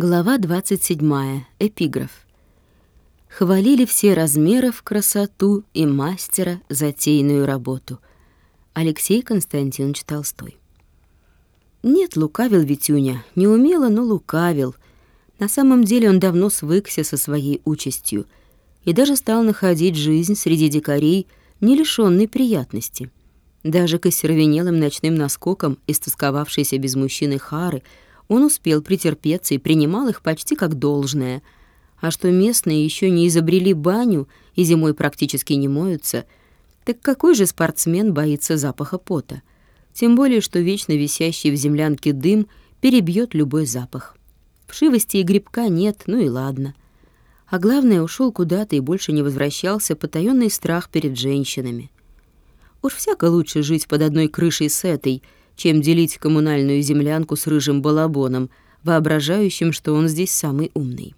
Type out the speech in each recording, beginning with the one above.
Глава 27. Эпиграф. Хвалили все размеров красоту и мастера затейную работу. Алексей Константинович Толстой. Нет, лукавил Витюня, не умело, но лукавил. На самом деле он давно свыкся со своей участью и даже стал находить жизнь среди дикарей, не лишённой приятности. Даже к остервенелым ночным наскокам истосковавшейся без мужчины Хары — он успел претерпеться и принимал их почти как должное. А что местные еще не изобрели баню и зимой практически не моются, так какой же спортсмен боится запаха пота? Тем более, что вечно висящий в землянке дым перебьет любой запах. Вшивости и грибка нет, ну и ладно. А главное, ушел куда-то и больше не возвращался потаённый страх перед женщинами. Уж всяко лучше жить под одной крышей с этой — чем делить коммунальную землянку с рыжим балабоном, воображающим, что он здесь самый умный.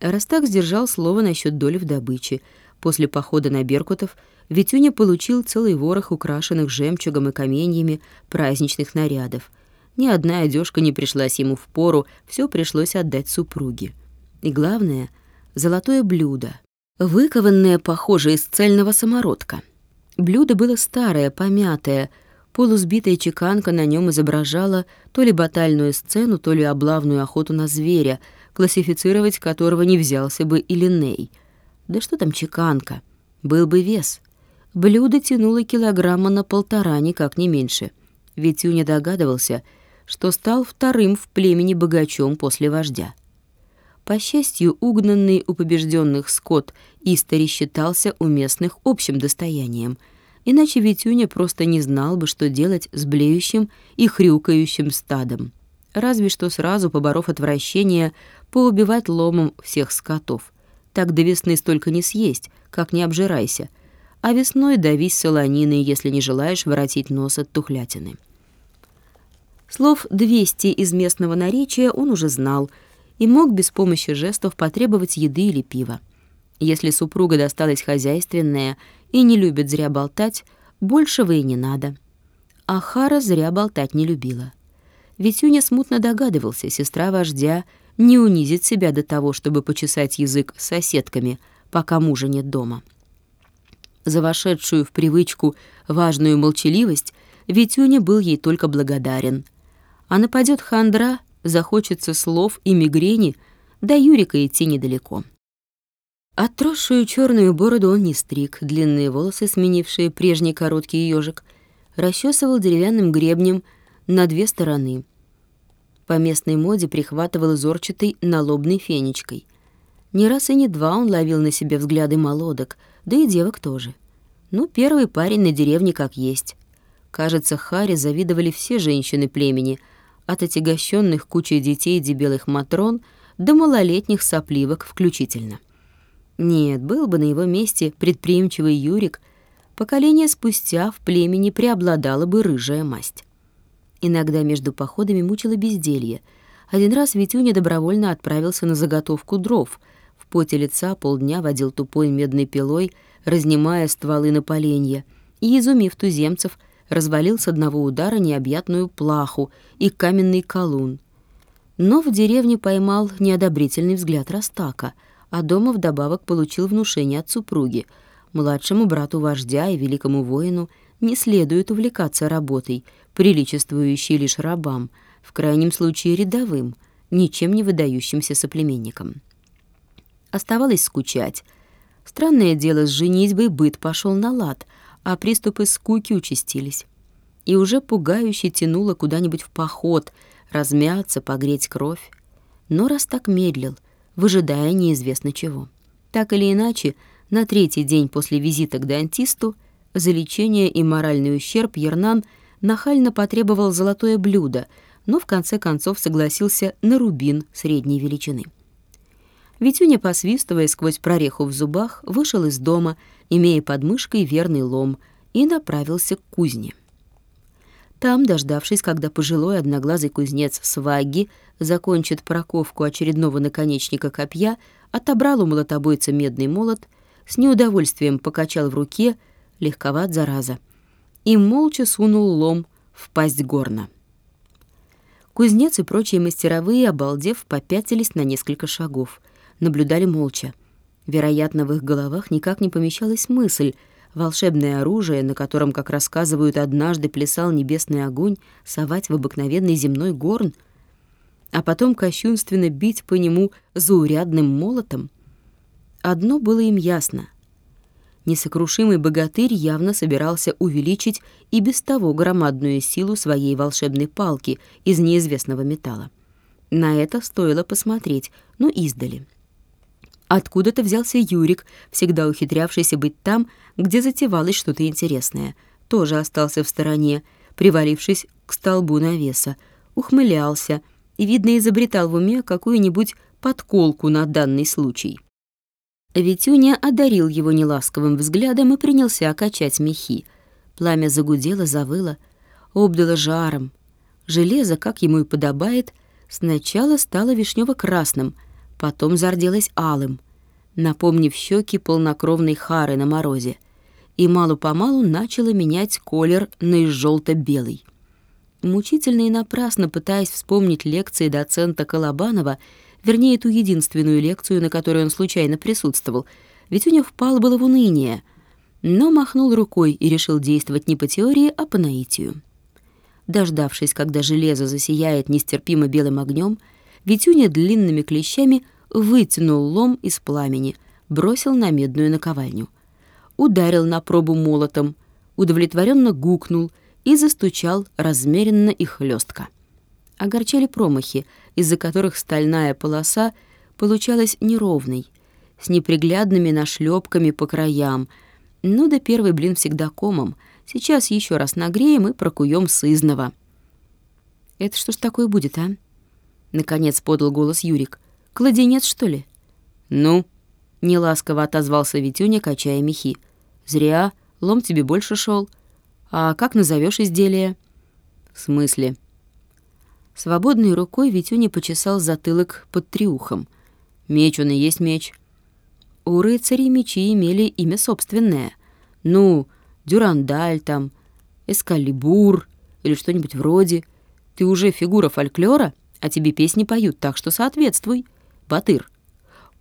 Растак сдержал слово насчет доли в добыче. После похода на Беркутов Витюня получил целый ворох украшенных жемчугом и каменьями праздничных нарядов. Ни одна одежка не пришлась ему в пору, все пришлось отдать супруге. И главное — золотое блюдо, выкованное, похоже, из цельного самородка. Блюдо было старое, помятое, Полусбитая чеканка на нем изображала то ли батальную сцену, то ли облавную охоту на зверя, классифицировать которого не взялся бы и Линей. Да что там чеканка? Был бы вес. Блюдо тянуло килограмма на полтора, никак не меньше. Ведь Юня догадывался, что стал вторым в племени богачом после вождя. По счастью, угнанный у побежденных скот Истори считался у местных общим достоянием — иначе Витюня просто не знал бы, что делать с блеющим и хрюкающим стадом. Разве что сразу, поборов отвращение, поубивать ломом всех скотов. Так до весны столько не съесть, как не обжирайся. А весной давись солониной, если не желаешь воротить нос от тухлятины. Слов 200 из местного наречия он уже знал и мог без помощи жестов потребовать еды или пива. Если супруга досталась хозяйственная и не любит зря болтать, большего и не надо. А Хара зря болтать не любила. Ведь Юня смутно догадывался, сестра вождя не унизит себя до того, чтобы почесать язык с соседками, пока мужа нет дома. За вошедшую в привычку важную молчаливость Витюня был ей только благодарен. А нападет хандра, захочется слов и мигрени, до Юрика идти недалеко. Отросшую черную бороду он не стриг, длинные волосы, сменившие прежний короткий ежик, расчесывал деревянным гребнем на две стороны. По местной моде прихватывал изорчатой налобной фенечкой. Не раз и не два он ловил на себе взгляды молодок, да и девок тоже. Ну, первый парень на деревне как есть. Кажется, Харе завидовали все женщины племени, от отягощенных кучей детей дебелых матрон до малолетних сопливок включительно. Нет, был бы на его месте предприимчивый Юрик, поколение спустя в племени преобладала бы рыжая масть. Иногда между походами мучило безделье. Один раз Витюня добровольно отправился на заготовку дров. В поте лица полдня водил тупой медной пилой, разнимая стволы на поленья, и, изумив туземцев, развалил с одного удара необъятную плаху и каменный колун. Но в деревне поймал неодобрительный взгляд Растака — а дома вдобавок получил внушение от супруги. Младшему брату вождя и великому воину не следует увлекаться работой, приличествующей лишь рабам, в крайнем случае рядовым, ничем не выдающимся соплеменникам. Оставалось скучать. Странное дело, с женитьбой быт пошел на лад, а приступы скуки участились. И уже пугающе тянуло куда-нибудь в поход, размяться, погреть кровь. Но раз так медлил — выжидая неизвестно чего. Так или иначе, на третий день после визита к дантисту за лечение и моральный ущерб Ернан нахально потребовал золотое блюдо, но в конце концов согласился на рубин средней величины. Витюня, посвистывая сквозь прореху в зубах, вышел из дома, имея под мышкой верный лом, и направился к кузне. Там, дождавшись, когда пожилой одноглазый кузнец Сваги закончит проковку очередного наконечника копья, отобрал у молотобойца медный молот, с неудовольствием покачал в руке, легковат зараза, и молча сунул лом в пасть горна. Кузнец и прочие мастеровые, обалдев, попятились на несколько шагов. Наблюдали молча. Вероятно, в их головах никак не помещалась мысль. Волшебное оружие, на котором, как рассказывают, однажды плясал небесный огонь, совать в обыкновенный земной горн, а потом кощунственно бить по нему заурядным молотом. Одно было им ясно. Несокрушимый богатырь явно собирался увеличить и без того громадную силу своей волшебной палки из неизвестного металла. На это стоило посмотреть, но издали. Откуда-то взялся Юрик, всегда ухитрявшийся быть там, где затевалось что-то интересное. Тоже остался в стороне, привалившись к столбу навеса, ухмылялся и, видно, изобретал в уме какую-нибудь подколку на данный случай. Витюня одарил его неласковым взглядом и принялся качать мехи. Пламя загудело, завыло, обдало жаром. Железо, как ему и подобает, сначала стало вишнево-красным — потом зарделась алым, напомнив щеки полнокровной хары на морозе, и мало-помалу начала менять колер на желто-белый. Мучительно и напрасно пытаясь вспомнить лекции доцента Колобанова, вернее, ту единственную лекцию, на которой он случайно присутствовал, ведь у него впал было в уныние, но махнул рукой и решил действовать не по теории, а по наитию. Дождавшись, когда железо засияет нестерпимо белым огнем, Витюня длинными клещами вытянул лом из пламени, бросил на медную наковальню. Ударил на пробу молотом, удовлетворенно гукнул и застучал размеренно и хлестко. Огорчали промахи, из-за которых стальная полоса получалась неровной, с неприглядными нашлепками по краям. Ну да первый блин всегда комом. Сейчас еще раз нагреем и прокуем сызного. «Это что ж такое будет, а?» Наконец подал голос Юрик. «Кладенец, что ли?» «Ну?» — неласково отозвался Витюня, качая мехи. «Зря. Лом тебе больше шел. А как назовешь изделие?» «В смысле?» Свободной рукой Витюня почесал затылок под триухом. «Меч он и есть меч». У рыцарей мечи имели имя собственное. Ну, дюрандаль там, эскалибур или что-нибудь вроде. Ты уже фигура фольклора?» А тебе песни поют, так что соответствуй. Батыр.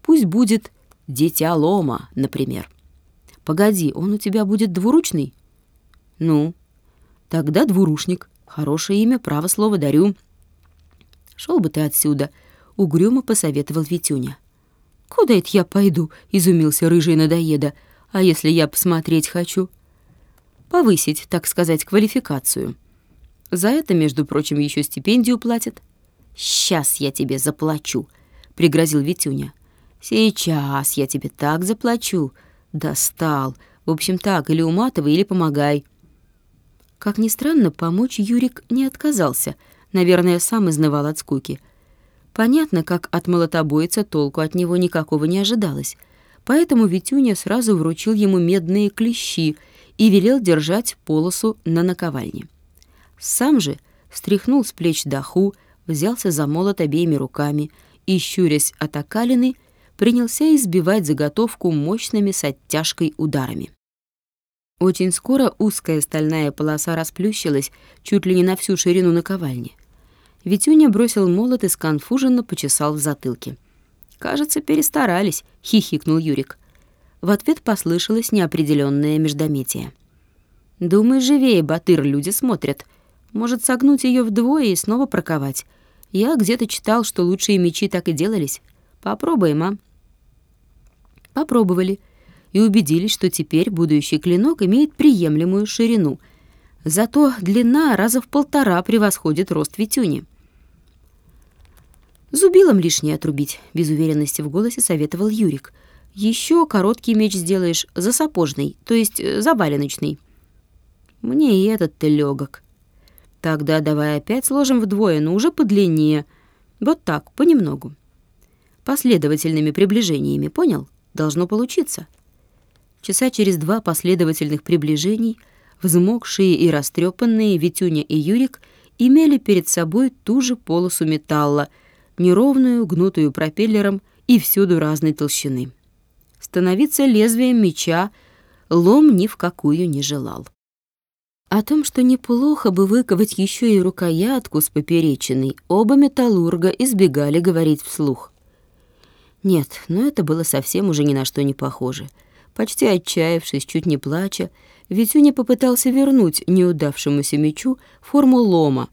Пусть будет «Дитя лома», например. Погоди, он у тебя будет двуручный? Ну, тогда двурушник. Хорошее имя, право слово дарю. Шел бы ты отсюда, угрюмо посоветовал Витюня. Куда это я пойду? изумился рыжий надоеда. А если я посмотреть хочу? Повысить, так сказать, квалификацию. За это, между прочим, еще стипендию платят. «Сейчас я тебе заплачу», — пригрозил Витюня. «Сейчас я тебе так заплачу». «Достал. В общем, так, или уматывай, или помогай». Как ни странно, помочь Юрик не отказался. Наверное, сам изнывал от скуки. Понятно, как от молотобойца толку от него никакого не ожидалось. Поэтому Витюня сразу вручил ему медные клещи и велел держать полосу на наковальне. Сам же стряхнул с плеч даху, взялся за молот обеими руками и, щурясь от окалины, принялся избивать заготовку мощными с оттяжкой ударами. Очень скоро узкая стальная полоса расплющилась чуть ли не на всю ширину наковальни. Витюня бросил молот и сконфуженно почесал в затылке. «Кажется, перестарались», — хихикнул Юрик. В ответ послышалось неопределённое междометие. «Думай живее, Батыр, люди смотрят. Может, согнуть её вдвое и снова проковать. Я где-то читал, что лучшие мечи так и делались. Попробуем, а?» Попробовали и убедились, что теперь будущий клинок имеет приемлемую ширину. Зато длина раза в полтора превосходит рост Витюни. «Зубилом лишнее отрубить», — без уверенности в голосе советовал Юрик. Еще короткий меч сделаешь за сапожный, то есть э, за валеночный». «Мне и этот-то легок», Тогда давай опять сложим вдвое, но уже подлиннее. Вот так, понемногу. Последовательными приближениями, понял? Должно получиться. Часа через два последовательных приближений, взмокшие и растрепанные Витюня и Юрик имели перед собой ту же полосу металла, неровную, гнутую пропеллером и всюду разной толщины. Становиться лезвием меча лом ни в какую не желал. О том, что неплохо бы выковать еще и рукоятку с поперечиной, оба металлурга избегали говорить вслух. Нет, но это было совсем уже ни на что не похоже. Почти отчаявшись, чуть не плача, Витюня попытался вернуть неудавшемуся мечу форму лома,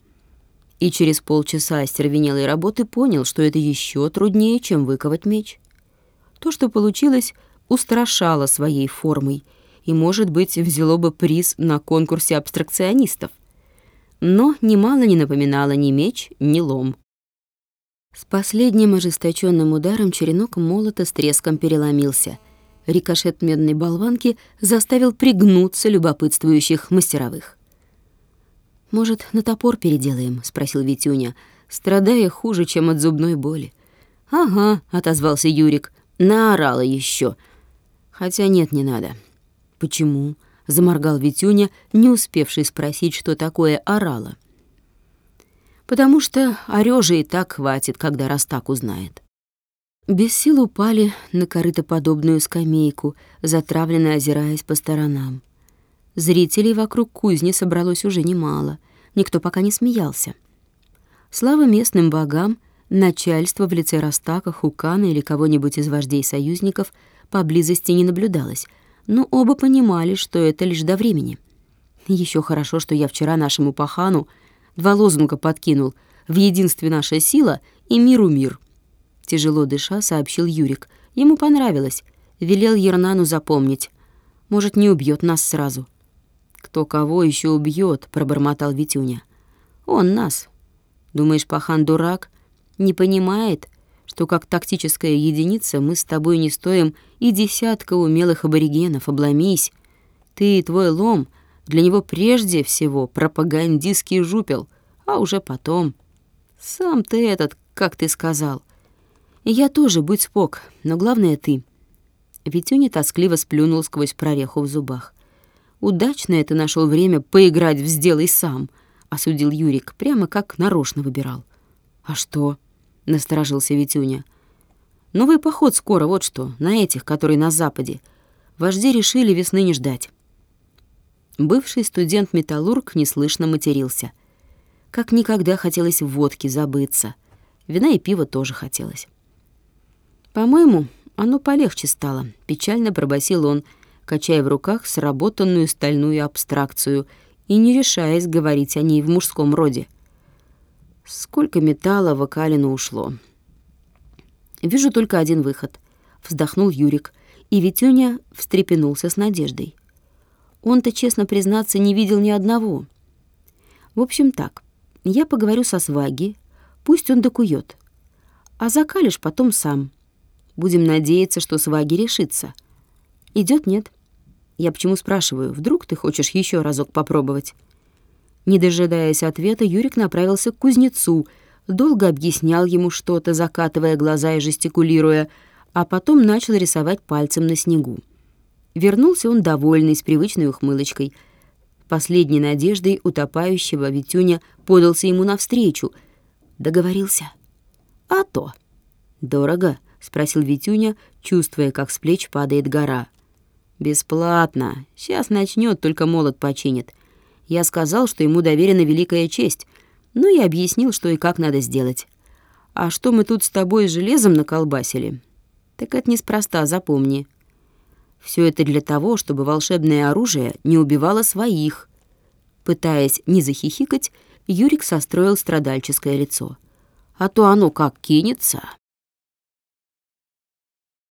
и через полчаса остервенелой работы понял, что это еще труднее, чем выковать меч. То, что получилось, устрашало своей формой и, может быть, взяло бы приз на конкурсе абстракционистов. Но немало не напоминало ни меч, ни лом. С последним ожесточенным ударом черенок молота с треском переломился — Рикошет медной болванки заставил пригнуться любопытствующих мастеровых. «Может, на топор переделаем?» — спросил Витюня, страдая хуже, чем от зубной боли. «Ага», — отозвался Юрик, — «наорала еще. Хотя нет, не надо». «Почему?» — заморгал Витюня, не успевший спросить, что такое орала. «Потому что орёжа и так хватит, когда раз так узнает». Без сил упали на корытоподобную скамейку, затравленно озираясь по сторонам. Зрителей вокруг кузни собралось уже немало, никто пока не смеялся. Слава местным богам, начальство в лице Растака, Хукана или кого-нибудь из вождей союзников поблизости не наблюдалось, но оба понимали, что это лишь до времени. Еще хорошо, что я вчера нашему пахану два лозунга подкинул «В единстве наша сила» и «Миру мир». Тяжело дыша, сообщил Юрик. Ему понравилось. Велел Ернану запомнить. Может, не убьет нас сразу. «Кто кого еще убьет? пробормотал Витюня. «Он нас. Думаешь, пахан дурак? Не понимает, что как тактическая единица мы с тобой не стоим и десятка умелых аборигенов, обломись. Ты и твой лом для него прежде всего пропагандистский жупел, а уже потом. Сам ты этот, как ты сказал, я тоже, будь спок, но главное ты. Витюня тоскливо сплюнул сквозь прореху в зубах. «Удачно это нашел время поиграть в «сделай сам», — осудил Юрик, прямо как нарочно выбирал. «А что?» — насторожился Витюня. «Новый поход скоро, вот что, на этих, которые на западе. Вожди решили весны не ждать». Бывший студент-металлург неслышно матерился. Как никогда хотелось в водке забыться. Вина и пива тоже хотелось. «По-моему, оно полегче стало», — печально пробасил он, качая в руках сработанную стальную абстракцию и не решаясь говорить о ней в мужском роде. Сколько металла в Акалину ушло. «Вижу только один выход», — вздохнул Юрик, и Витюня встрепенулся с надеждой. Он-то, честно признаться, не видел ни одного. В общем так, я поговорю со Сваги, пусть он докует, а закалишь потом сам. Будем надеяться, что Сваги решится. Идет нет? Я почему спрашиваю? Вдруг ты хочешь еще разок попробовать? Не дожидаясь ответа, Юрик направился к кузнецу, долго объяснял ему что-то, закатывая глаза и жестикулируя, а потом начал рисовать пальцем на снегу. Вернулся он довольный, с привычной ухмылочкой. Последней надеждой утопающего Витюня подался ему навстречу. Договорился. А то. Дорого спросил Витюня, чувствуя, как с плеч падает гора. Бесплатно. Сейчас начнет, только молот починит. Я сказал, что ему доверена великая честь. Ну и объяснил, что и как надо сделать. А что мы тут с тобой железом наколбасили? Так это неспроста, запомни. Все это для того, чтобы волшебное оружие не убивало своих. Пытаясь не захихикать, Юрик состроил страдальческое лицо. А то оно как кинется.